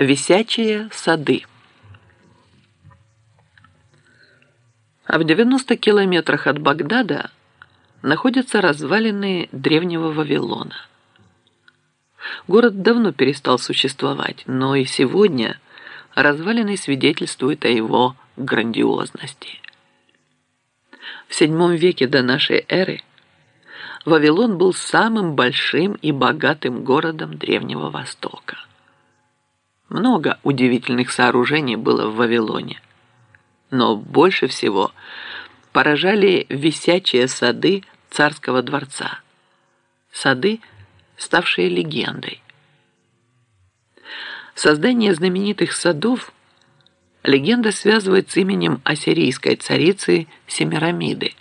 Висячие сады. А в 90 километрах от Багдада находятся развалины древнего Вавилона. Город давно перестал существовать, но и сегодня развалины свидетельствуют о его грандиозности. В VII веке до нашей эры Вавилон был самым большим и богатым городом Древнего Востока. Много удивительных сооружений было в Вавилоне, но больше всего поражали висячие сады царского дворца. Сады, ставшие легендой. Создание знаменитых садов легенда связывает с именем ассирийской царицы Семирамиды.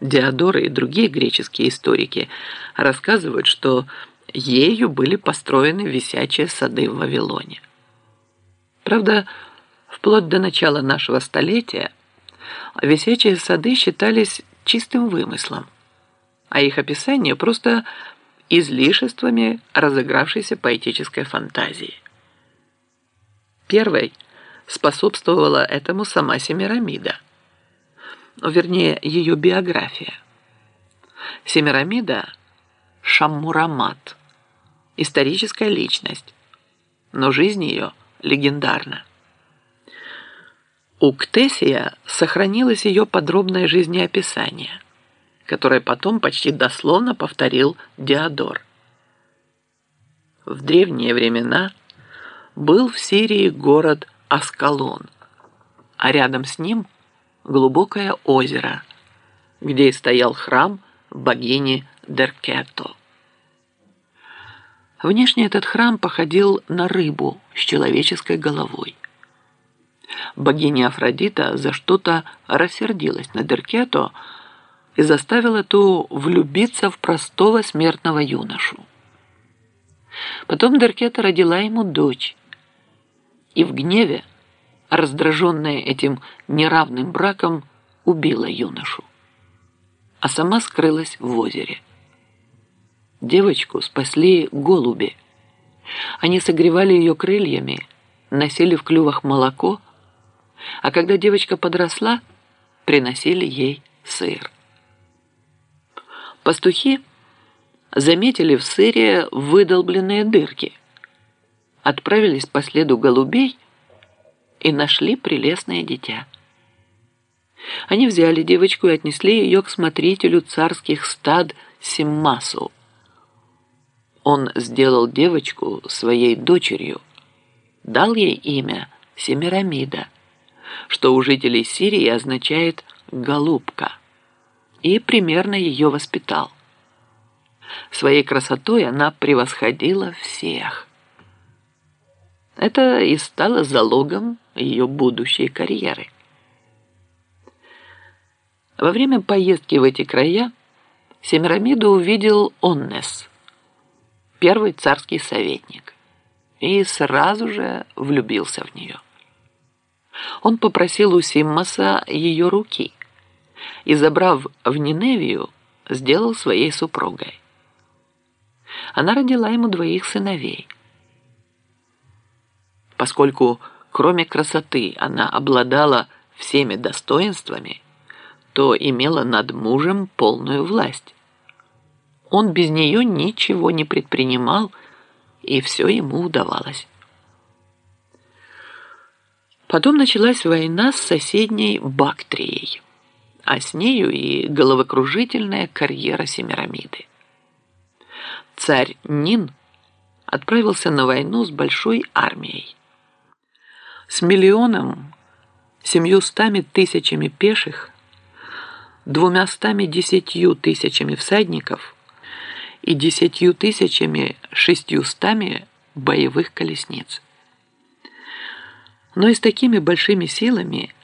Диодоры и другие греческие историки рассказывают, что ею были построены висячие сады в Вавилоне. Правда, вплоть до начала нашего столетия висячие сады считались чистым вымыслом, а их описание просто излишествами разыгравшейся поэтической фантазии. Первой способствовала этому сама Семирамида, вернее, ее биография. Семирамида – Шаммурамат, историческая личность, но жизнь ее легендарна. У Ктесия сохранилось ее подробное жизнеописание, которое потом почти дословно повторил Диодор. В древние времена был в Сирии город Аскалон, а рядом с ним глубокое озеро, где стоял храм богини Деркето. Внешне этот храм походил на рыбу с человеческой головой богиня Афродита за что-то рассердилась на Деркето и заставила ту влюбиться в простого смертного юношу. Потом Деркета родила ему дочь, и в гневе, раздраженная этим неравным браком, убила юношу, а сама скрылась в озере. Девочку спасли голуби. Они согревали ее крыльями, носили в клювах молоко, а когда девочка подросла, приносили ей сыр. Пастухи заметили в сыре выдолбленные дырки, отправились по следу голубей и нашли прелестное дитя. Они взяли девочку и отнесли ее к смотрителю царских стад Симмасу. Он сделал девочку своей дочерью, дал ей имя Семирамида – что у жителей Сирии означает «голубка», и примерно ее воспитал. Своей красотой она превосходила всех. Это и стало залогом ее будущей карьеры. Во время поездки в эти края Семирамиду увидел Оннес, первый царский советник, и сразу же влюбился в нее он попросил у Симмаса ее руки и, забрав в Ниневию, сделал своей супругой. Она родила ему двоих сыновей. Поскольку кроме красоты она обладала всеми достоинствами, то имела над мужем полную власть. Он без нее ничего не предпринимал, и все ему удавалось. Потом началась война с соседней Бактрией, а с нею и головокружительная карьера Семирамиды. Царь Нин отправился на войну с большой армией. С миллионом, семьюстами тысячами пеших, двумястами десятью тысячами всадников и десятью тысячами шестьюстами боевых колесниц. Но и с такими большими силами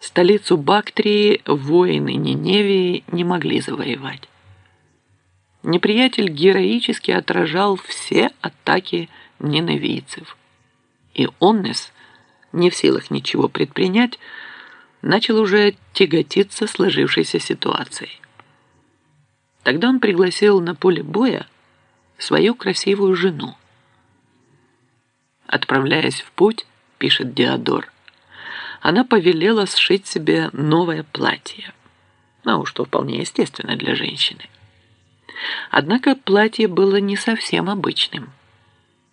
столицу Бактрии воины Ниневии не могли завоевать. Неприятель героически отражал все атаки ненавийцев. И Оннес, не в силах ничего предпринять, начал уже тяготиться сложившейся ситуацией. Тогда он пригласил на поле боя свою красивую жену. Отправляясь в путь, пишет Диодор, она повелела сшить себе новое платье. Ну, что вполне естественно для женщины. Однако платье было не совсем обычным.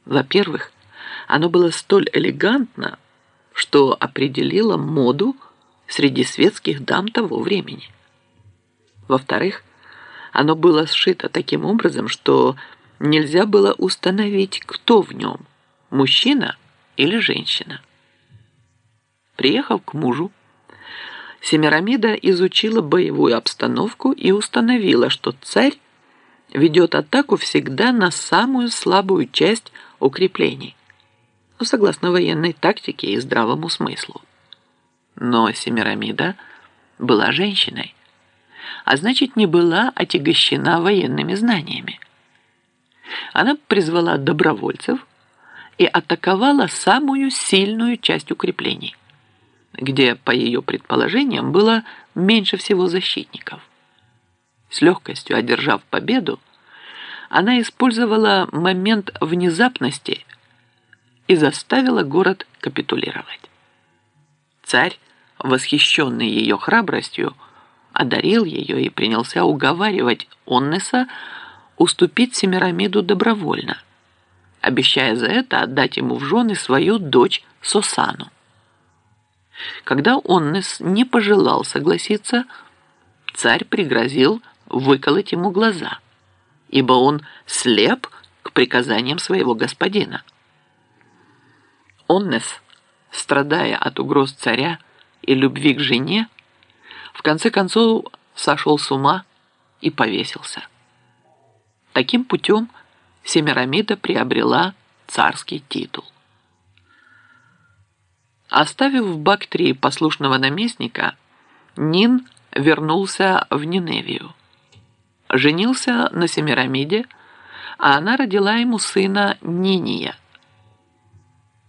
Во-первых, оно было столь элегантно, что определило моду среди светских дам того времени. Во-вторых, оно было сшито таким образом, что нельзя было установить, кто в нем – мужчина или женщина. Приехав к мужу, Семирамида изучила боевую обстановку и установила, что царь ведет атаку всегда на самую слабую часть укреплений, ну, согласно военной тактике и здравому смыслу. Но Семирамида была женщиной, а значит не была отягощена военными знаниями. Она призвала добровольцев и атаковала самую сильную часть укреплений, где, по ее предположениям, было меньше всего защитников. С легкостью одержав победу, она использовала момент внезапности и заставила город капитулировать. Царь, восхищенный ее храбростью, одарил ее и принялся уговаривать Оннеса уступить Семирамиду добровольно, обещая за это отдать ему в жены свою дочь Сосану. Когда Оннес не пожелал согласиться, царь пригрозил выколоть ему глаза, ибо он слеп к приказаниям своего господина. Оннес, страдая от угроз царя и любви к жене, в конце концов сошел с ума и повесился. Таким путем Семирамида приобрела царский титул. Оставив в Бактрии послушного наместника, Нин вернулся в Ниневию. Женился на Семирамиде, а она родила ему сына Ниния.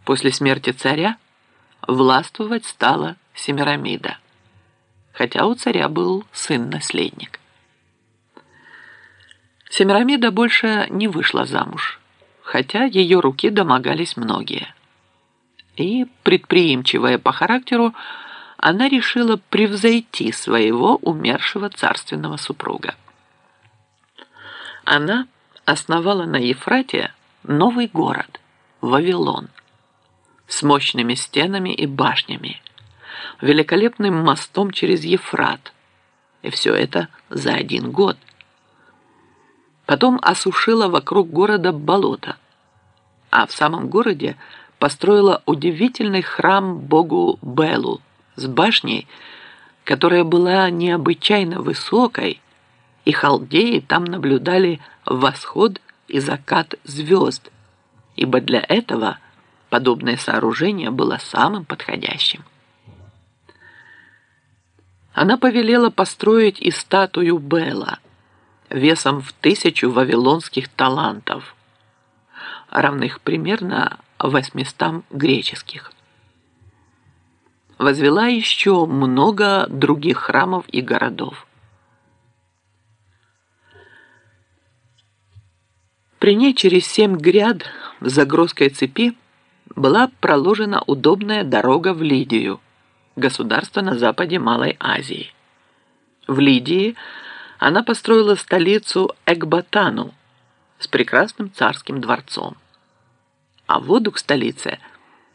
После смерти царя властвовать стала Семирамида, хотя у царя был сын-наследник. Семирамида больше не вышла замуж, хотя ее руки домогались многие. И, предприимчивая по характеру, она решила превзойти своего умершего царственного супруга. Она основала на Ефрате новый город – Вавилон – с мощными стенами и башнями, великолепным мостом через Ефрат. И все это за один год. Потом осушила вокруг города болото, а в самом городе построила удивительный храм богу Белу с башней, которая была необычайно высокой, и халдеи там наблюдали восход и закат звезд, ибо для этого – подобное сооружение было самым подходящим. Она повелела построить и статую Бела весом в тысячу вавилонских талантов, равных примерно 800 греческих. Возвела еще много других храмов и городов. При ней через семь гряд в Загрузской цепи была проложена удобная дорога в Лидию, государство на западе Малой Азии. В Лидии она построила столицу Экбатану с прекрасным царским дворцом. А воду к столице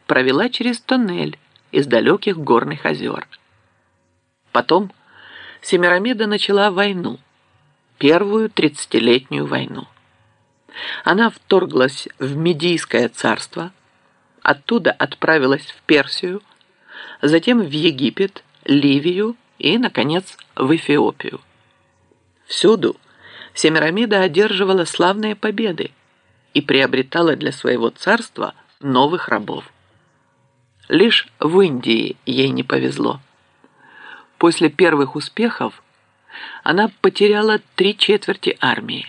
провела через тоннель из далеких горных озер. Потом Семирамида начала войну, первую тридцатилетнюю войну. Она вторглась в Медийское царство – Оттуда отправилась в Персию, затем в Египет, Ливию и, наконец, в Эфиопию. Всюду Семирамида одерживала славные победы и приобретала для своего царства новых рабов. Лишь в Индии ей не повезло. После первых успехов она потеряла три четверти армии.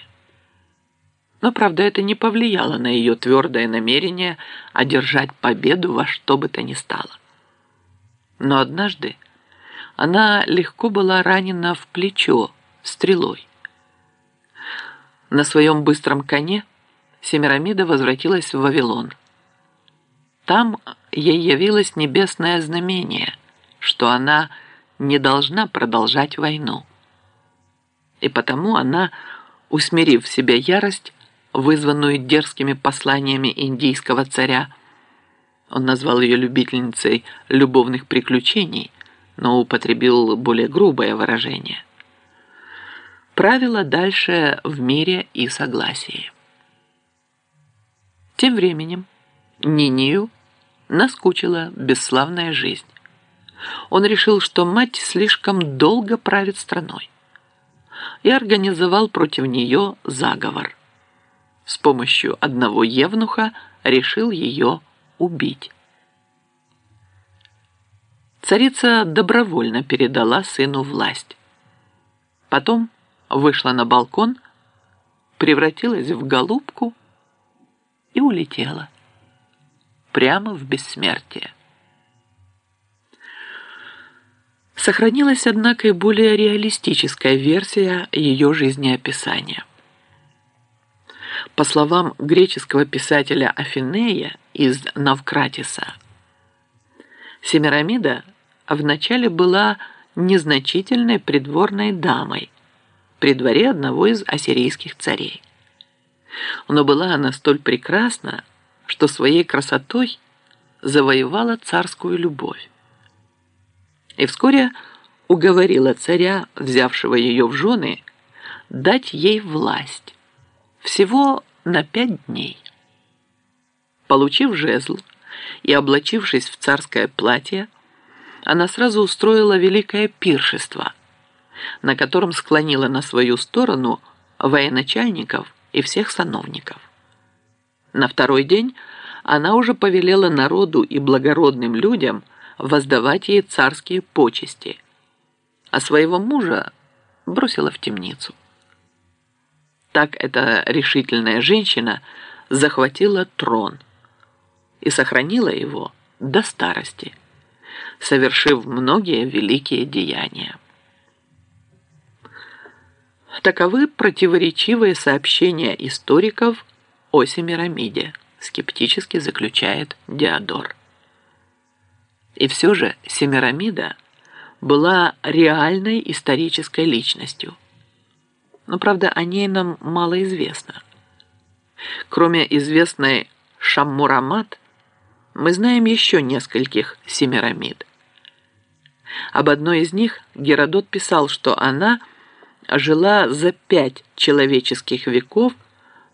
Но, правда, это не повлияло на ее твердое намерение одержать победу во что бы то ни стало. Но однажды она легко была ранена в плечо стрелой. На своем быстром коне Семирамида возвратилась в Вавилон. Там ей явилось небесное знамение, что она не должна продолжать войну. И потому она, усмирив в себе ярость, вызванную дерзкими посланиями индийского царя, он назвал ее любительницей любовных приключений, но употребил более грубое выражение, правила дальше в мире и согласии. Тем временем Нинию наскучила бесславная жизнь. Он решил, что мать слишком долго правит страной и организовал против нее заговор. С помощью одного евнуха решил ее убить. Царица добровольно передала сыну власть. Потом вышла на балкон, превратилась в голубку и улетела прямо в бессмертие. Сохранилась, однако, и более реалистическая версия ее жизнеописания. По словам греческого писателя Афинея из Навкратиса, Семирамида вначале была незначительной придворной дамой при дворе одного из ассирийских царей. Но была она столь прекрасна, что своей красотой завоевала царскую любовь. И вскоре уговорила царя, взявшего ее в жены, дать ей власть всего на пять дней. Получив жезл и облачившись в царское платье, она сразу устроила великое пиршество, на котором склонила на свою сторону военачальников и всех сановников. На второй день она уже повелела народу и благородным людям воздавать ей царские почести, а своего мужа бросила в темницу. Так эта решительная женщина захватила трон и сохранила его до старости, совершив многие великие деяния. Таковы противоречивые сообщения историков о Семирамиде, скептически заключает Диодор. И все же Семирамида была реальной исторической личностью. Но, правда, о ней нам мало известно. Кроме известной Шаммурамат, мы знаем еще нескольких Семирамид. Об одной из них Геродот писал, что она жила за пять человеческих веков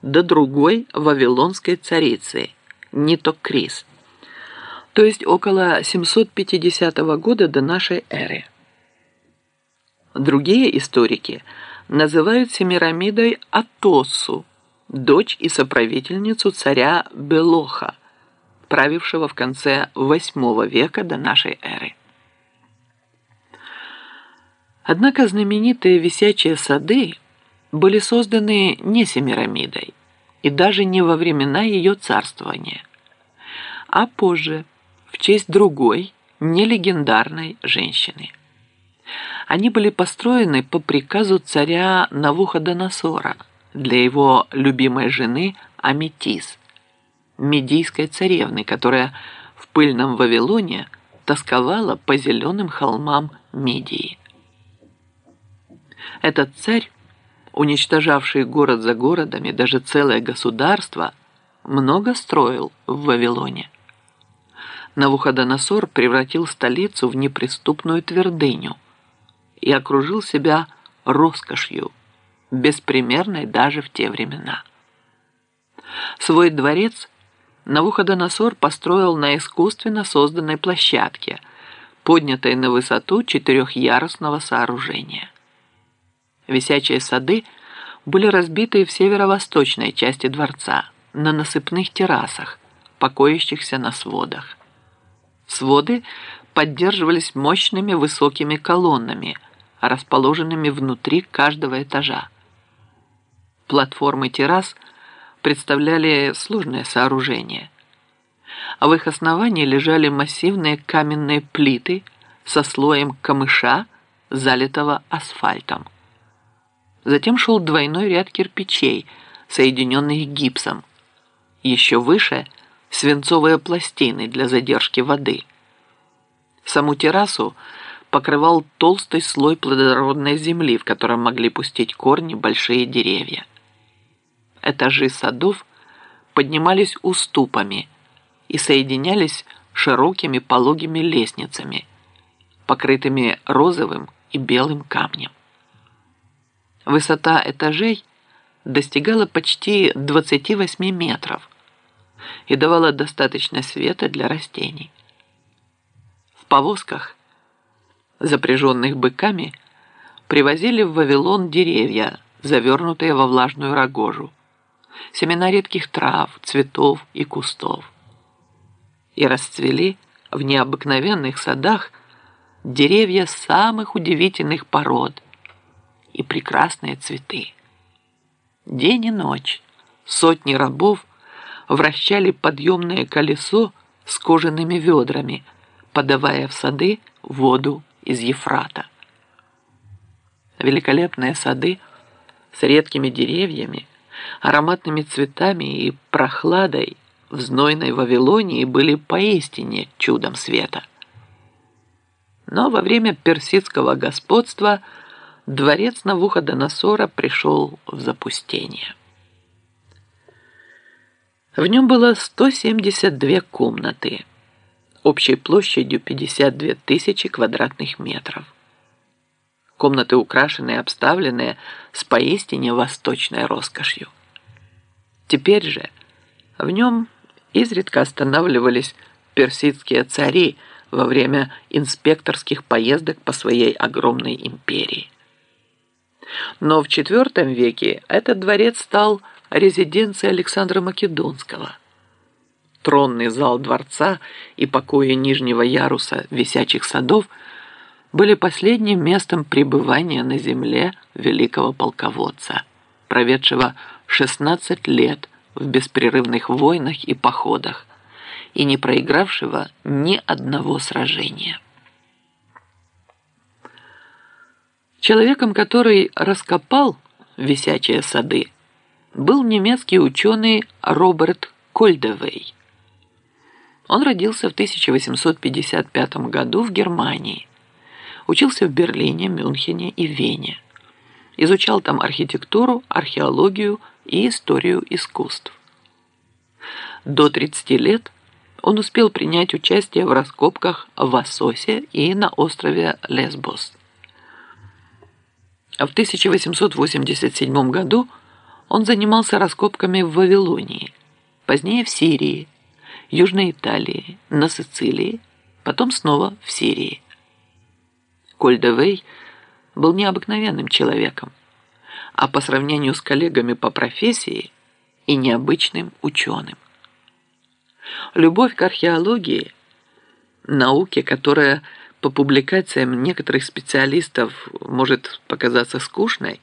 до другой вавилонской царицы, Нитокрис, то есть около 750 года до нашей эры. Другие историки называют Семирамидой Атосу, дочь и соправительницу царя Белоха, правившего в конце VIII века до нашей эры. Однако знаменитые висячие сады были созданы не Семирамидой и даже не во времена ее царствования, а позже, в честь другой, не легендарной женщины. Они были построены по приказу царя Навуходоносора для его любимой жены Аметис, медийской царевны, которая в пыльном Вавилоне тосковала по зеленым холмам Мидии. Этот царь уничтожавший город за городом и даже целое государство, много строил в Вавилоне. Навуходоносор превратил столицу в неприступную твердыню и окружил себя роскошью, беспримерной даже в те времена. Свой дворец Навуходоносор построил на искусственно созданной площадке, поднятой на высоту четырехъярусного сооружения. Висячие сады были разбиты в северо-восточной части дворца, на насыпных террасах, покоящихся на сводах. Своды поддерживались мощными высокими колоннами, расположенными внутри каждого этажа. Платформы террас представляли сложное сооружение. А в их основании лежали массивные каменные плиты со слоем камыша, залитого асфальтом. Затем шел двойной ряд кирпичей, соединенных гипсом. Еще выше свинцовые пластины для задержки воды. Саму террасу покрывал толстый слой плодородной земли, в котором могли пустить корни большие деревья. Этажи садов поднимались уступами и соединялись широкими пологими лестницами, покрытыми розовым и белым камнем. Высота этажей достигала почти 28 метров и давала достаточно света для растений. В повозках, запряженных быками, привозили в Вавилон деревья, завернутые во влажную рогожу, семена редких трав, цветов и кустов. И расцвели в необыкновенных садах деревья самых удивительных пород и прекрасные цветы. День и ночь сотни рабов вращали подъемное колесо с кожаными ведрами, подавая в сады воду из Ефрата. Великолепные сады с редкими деревьями, ароматными цветами и прохладой в знойной Вавилонии были поистине чудом света. Но во время персидского господства – дворец Навуходоносора пришел в запустение. В нем было 172 комнаты, общей площадью 52 тысячи квадратных метров. Комнаты украшены и обставлены с поистине восточной роскошью. Теперь же в нем изредка останавливались персидские цари во время инспекторских поездок по своей огромной империи. Но в IV веке этот дворец стал резиденцией Александра Македонского. Тронный зал дворца и покои нижнего яруса висячих садов были последним местом пребывания на земле великого полководца, проведшего 16 лет в беспрерывных войнах и походах и не проигравшего ни одного сражения. Человеком, который раскопал висячие сады, был немецкий ученый Роберт Кольдевей. Он родился в 1855 году в Германии. Учился в Берлине, Мюнхене и Вене. Изучал там архитектуру, археологию и историю искусств. До 30 лет он успел принять участие в раскопках в Асосе и на острове Лесбос. В 1887 году он занимался раскопками в Вавилонии, позднее в Сирии, Южной Италии, на Сицилии, потом снова в Сирии. Кольдевей был необыкновенным человеком, а по сравнению с коллегами по профессии и необычным ученым. Любовь к археологии, науке, которая по публикациям некоторых специалистов может показаться скучной,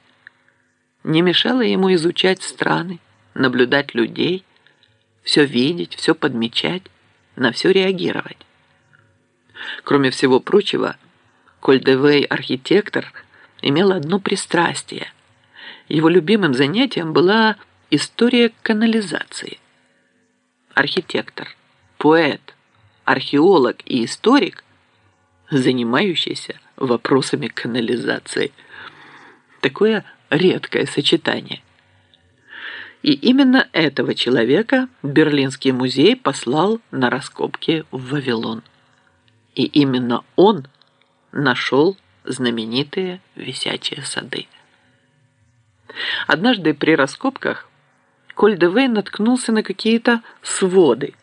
не мешало ему изучать страны, наблюдать людей, все видеть, все подмечать, на все реагировать. Кроме всего прочего, Кольдевей архитектор имел одно пристрастие. Его любимым занятием была история канализации. Архитектор, поэт, археолог и историк – занимающийся вопросами канализации. Такое редкое сочетание. И именно этого человека Берлинский музей послал на раскопки в Вавилон. И именно он нашел знаменитые висячие сады. Однажды при раскопках Кольдевей наткнулся на какие-то своды,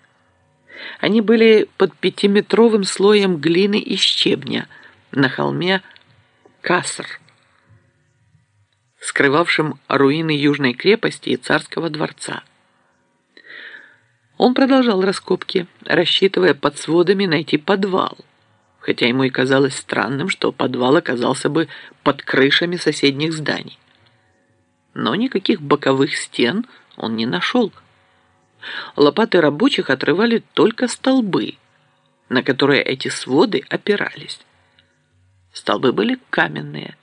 они были под пятиметровым слоем глины и щебня на холме Каср, скрывавшим руины Южной крепости и царского дворца. Он продолжал раскопки, рассчитывая под сводами найти подвал, хотя ему и казалось странным, что подвал оказался бы под крышами соседних зданий. Но никаких боковых стен он не нашел. Лопаты рабочих отрывали только столбы, на которые эти своды опирались. Столбы были каменные,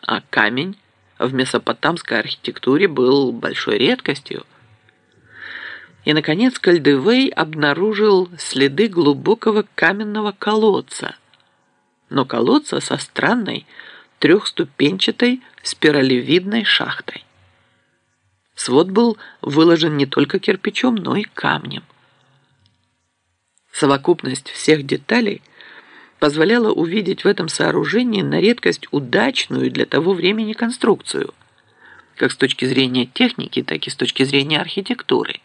а камень в месопотамской архитектуре был большой редкостью. И, наконец, Кальдевей обнаружил следы глубокого каменного колодца, но колодца со странной трехступенчатой спиралевидной шахтой. Свод был выложен не только кирпичом, но и камнем. Совокупность всех деталей позволяла увидеть в этом сооружении на редкость удачную для того времени конструкцию, как с точки зрения техники, так и с точки зрения архитектуры.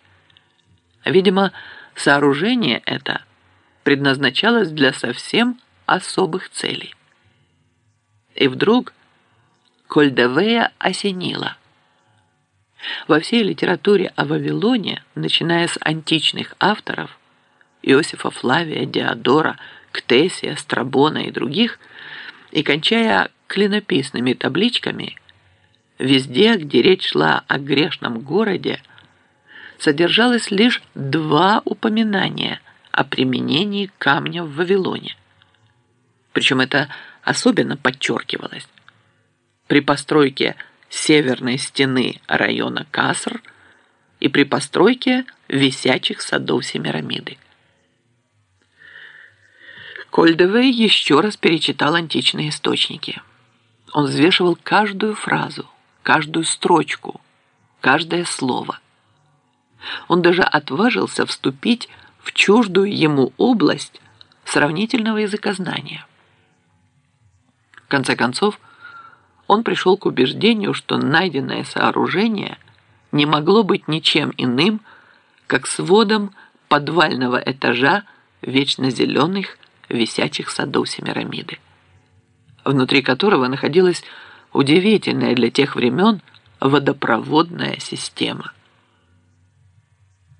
Видимо, сооружение это предназначалось для совсем особых целей. И вдруг Кольдевея осенило. Во всей литературе о Вавилоне, начиная с античных авторов, Иосифа Флавия, Диодора, Ктесия, Страбона и других, и кончая клинописными табличками, везде, где речь шла о грешном городе, содержалось лишь два упоминания о применении камня в Вавилоне. Причем это особенно подчеркивалось. При постройке северной стены района Каср и при постройке висячих садов Семирамиды. Кольдевей еще раз перечитал античные источники. Он взвешивал каждую фразу, каждую строчку, каждое слово. Он даже отважился вступить в чуждую ему область сравнительного языкознания. В конце концов, он пришел к убеждению, что найденное сооружение не могло быть ничем иным, как сводом подвального этажа вечно зеленых висячих садов Семирамиды, внутри которого находилась удивительная для тех времен водопроводная система.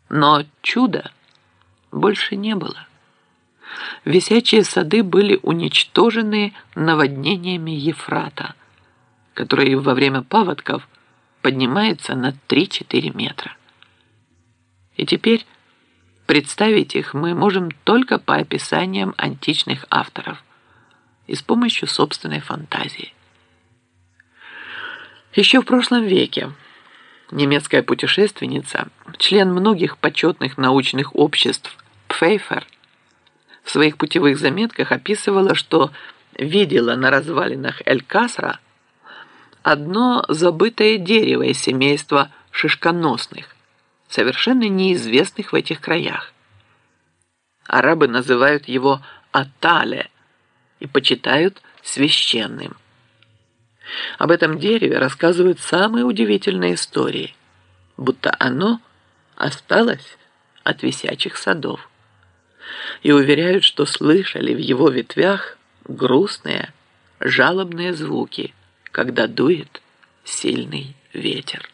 Но чуда больше не было. Висячие сады были уничтожены наводнениями Ефрата, который во время паводков поднимается на 3-4 метра. И теперь представить их мы можем только по описаниям античных авторов и с помощью собственной фантазии. Еще в прошлом веке немецкая путешественница, член многих почетных научных обществ Пфейфер – в своих путевых заметках описывала, что видела на развалинах Эль-Касра одно забытое дерево из семейства шишконосных, совершенно неизвестных в этих краях. Арабы называют его Атале и почитают священным. Об этом дереве рассказывают самые удивительные истории, будто оно осталось от висячих садов и уверяют, что слышали в его ветвях грустные, жалобные звуки, когда дует сильный ветер.